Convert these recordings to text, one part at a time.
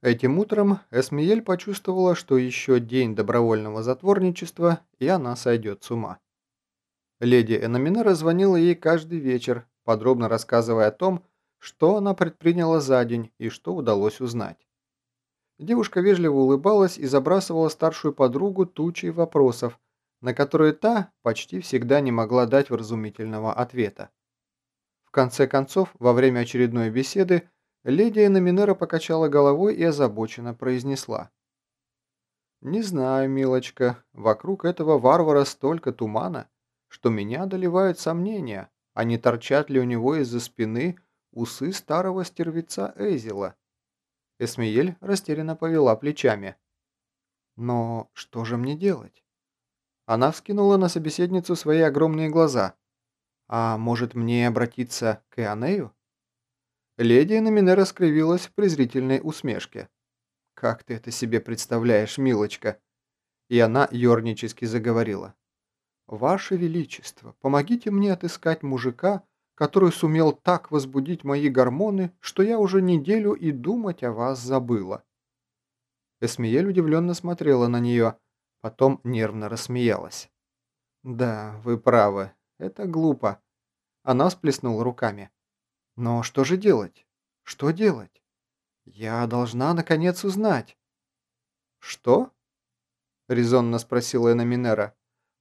Этим утром Эсмиель почувствовала, что еще день добровольного затворничества, и она сойдет с ума. Леди Эноминера звонила ей каждый вечер, подробно рассказывая о том, что она предприняла за день и что удалось узнать. Девушка вежливо улыбалась и забрасывала старшую подругу тучей вопросов, на которые та почти всегда не могла дать вразумительного ответа. В конце концов, во время очередной беседы, Леди Эноминера покачала головой и озабоченно произнесла. «Не знаю, милочка, вокруг этого варвара столько тумана, что меня одолевают сомнения, а не торчат ли у него из-за спины усы старого стервеца Эзила». Эсмиель растерянно повела плечами. «Но что же мне делать?» Она вскинула на собеседницу свои огромные глаза. «А может мне обратиться к Ионею?» Леди Номинера скривилась в презрительной усмешке. «Как ты это себе представляешь, милочка?» И она ернически заговорила. «Ваше Величество, помогите мне отыскать мужика, который сумел так возбудить мои гормоны, что я уже неделю и думать о вас забыла». Эсмиель удивленно смотрела на нее, потом нервно рассмеялась. «Да, вы правы, это глупо». Она всплеснула руками. Но что же делать? Что делать? Я должна наконец узнать. Что? Резонно спросила Эна Минера.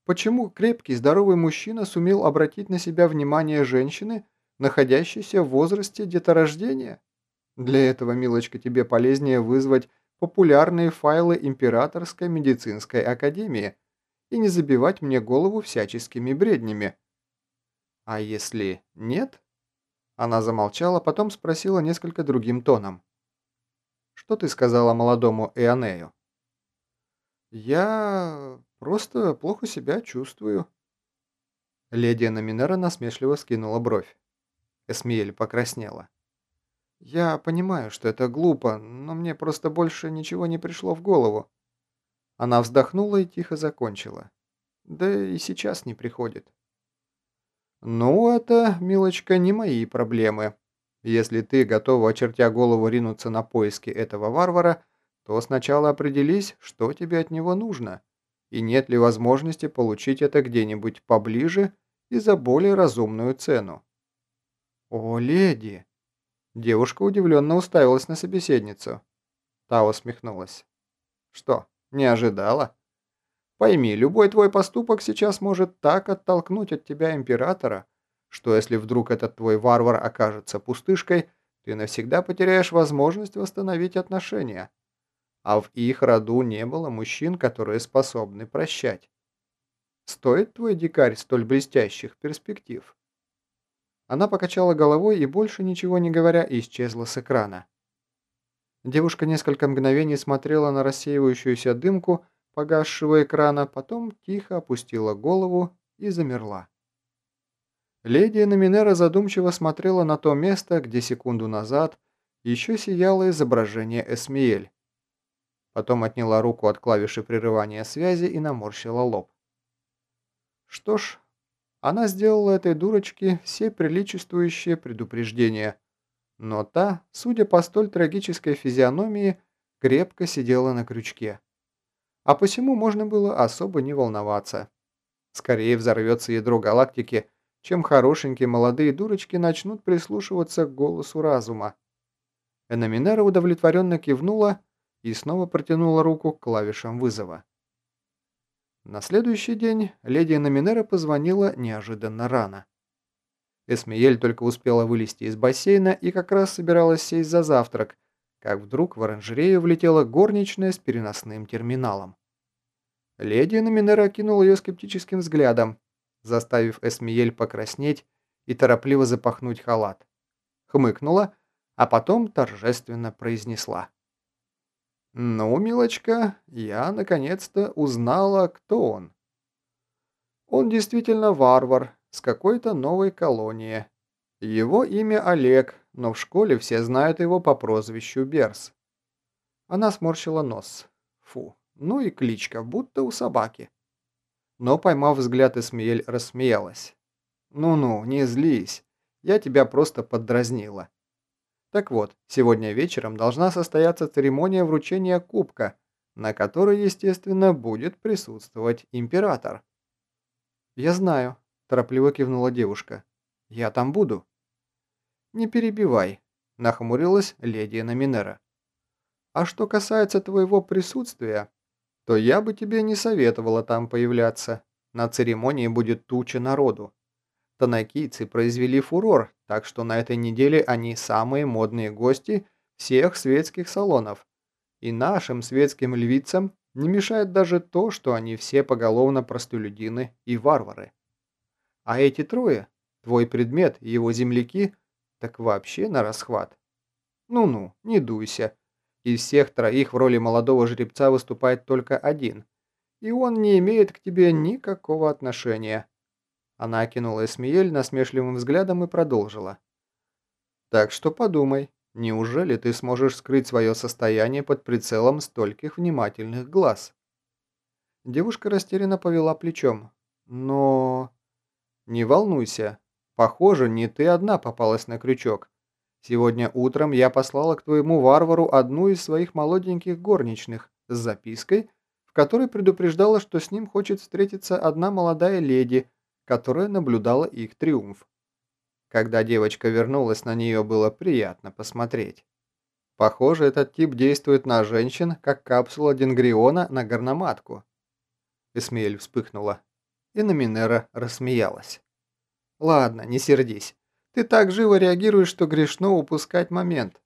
Почему крепкий, здоровый мужчина сумел обратить на себя внимание женщины, находящейся в возрасте деторождения? Для этого, милочка, тебе полезнее вызвать популярные файлы Императорской медицинской академии и не забивать мне голову всяческими бреднями. А если нет, она замолчала, потом спросила несколько другим тоном. «Что ты сказала молодому Эонею?» «Я просто плохо себя чувствую». Леди Номинера насмешливо скинула бровь. Эсмиэль покраснела. «Я понимаю, что это глупо, но мне просто больше ничего не пришло в голову». Она вздохнула и тихо закончила. «Да и сейчас не приходит». «Ну, это, милочка, не мои проблемы. Если ты готова, очертя голову, ринуться на поиски этого варвара, то сначала определись, что тебе от него нужно, и нет ли возможности получить это где-нибудь поближе и за более разумную цену». «О, леди!» Девушка удивленно уставилась на собеседницу. Та усмехнулась. «Что, не ожидала?» Пойми, любой твой поступок сейчас может так оттолкнуть от тебя императора, что если вдруг этот твой варвар окажется пустышкой, ты навсегда потеряешь возможность восстановить отношения. А в их роду не было мужчин, которые способны прощать. Стоит твой дикарь столь блестящих перспектив? Она покачала головой и, больше ничего не говоря, исчезла с экрана. Девушка несколько мгновений смотрела на рассеивающуюся дымку, погасшего экрана, потом тихо опустила голову и замерла. Леди Номинера задумчиво смотрела на то место, где секунду назад еще сияло изображение Эсмиэль. Потом отняла руку от клавиши прерывания связи и наморщила лоб. Что ж, она сделала этой дурочке все приличествующие предупреждения, но та, судя по столь трагической физиономии, крепко сидела на крючке а посему можно было особо не волноваться. Скорее взорвется ядро галактики, чем хорошенькие молодые дурочки начнут прислушиваться к голосу разума. Эноминера удовлетворенно кивнула и снова протянула руку к клавишам вызова. На следующий день леди Эноминера позвонила неожиданно рано. Эсмиель только успела вылезти из бассейна и как раз собиралась сесть за завтрак, как вдруг в оранжерею влетела горничная с переносным терминалом. Леди Номинера окинула ее скептическим взглядом, заставив Эсмиель покраснеть и торопливо запахнуть халат. Хмыкнула, а потом торжественно произнесла. «Ну, милочка, я наконец-то узнала, кто он. Он действительно варвар с какой-то новой колонии. Его имя Олег, но в школе все знают его по прозвищу Берс». Она сморщила нос. Фу, ну и кличка, будто у собаки. Но, поймав взгляд, Эсмиэль рассмеялась. «Ну-ну, не злись. Я тебя просто поддразнила». Так вот, сегодня вечером должна состояться церемония вручения кубка, на которой, естественно, будет присутствовать император. «Я знаю», – торопливо кивнула девушка. «Я там буду». «Не перебивай», – нахмурилась леди Номинера. «А что касается твоего присутствия, то я бы тебе не советовала там появляться. На церемонии будет туча народу. Танакийцы произвели фурор, так что на этой неделе они самые модные гости всех светских салонов. И нашим светским львицам не мешает даже то, что они все поголовно простолюдины и варвары. А эти трое, твой предмет и его земляки, так вообще на расхват. Ну-ну, не дуйся. Из всех троих в роли молодого жеребца выступает только один, и он не имеет к тебе никакого отношения». Она окинула Эсмиель насмешливым взглядом и продолжила. «Так что подумай, неужели ты сможешь скрыть свое состояние под прицелом стольких внимательных глаз?» Девушка растерянно повела плечом. «Но...» «Не волнуйся. Похоже, не ты одна попалась на крючок. Сегодня утром я послала к твоему варвару одну из своих молоденьких горничных с запиской, в которой предупреждала, что с ним хочет встретиться одна молодая леди, которая наблюдала их триумф. Когда девочка вернулась, на нее было приятно посмотреть. Похоже, этот тип действует на женщин, как капсула Денгриона на горноматку. Эсмеэль вспыхнула, и на Минера рассмеялась. «Ладно, не сердись. Ты так живо реагируешь, что грешно упускать момент.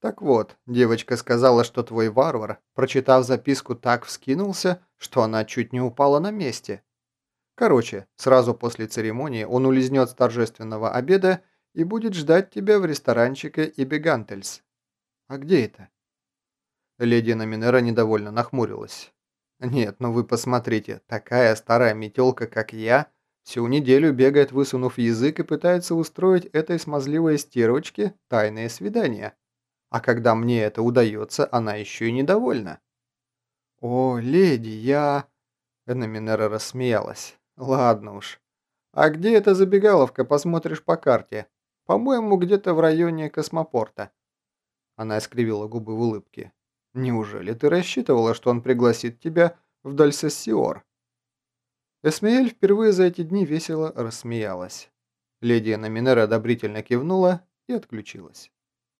Так вот, девочка сказала, что твой варвар, прочитав записку, так вскинулся, что она чуть не упала на месте. Короче, сразу после церемонии он улизнет с торжественного обеда и будет ждать тебя в ресторанчике Ибигантельс. А где это? Леди Номинера недовольно нахмурилась. Нет, ну вы посмотрите, такая старая метелка, как я, Всю неделю бегает, высунув язык, и пытается устроить этой смазливой стервочке тайное свидание. А когда мне это удается, она еще и недовольна. «О, леди, я...» Эноминера рассмеялась. «Ладно уж. А где эта забегаловка, посмотришь по карте? По-моему, где-то в районе космопорта». Она искривила губы в улыбке. «Неужели ты рассчитывала, что он пригласит тебя в Дальсессиор?» Эсмеэль впервые за эти дни весело рассмеялась. Леди Номинера одобрительно кивнула и отключилась.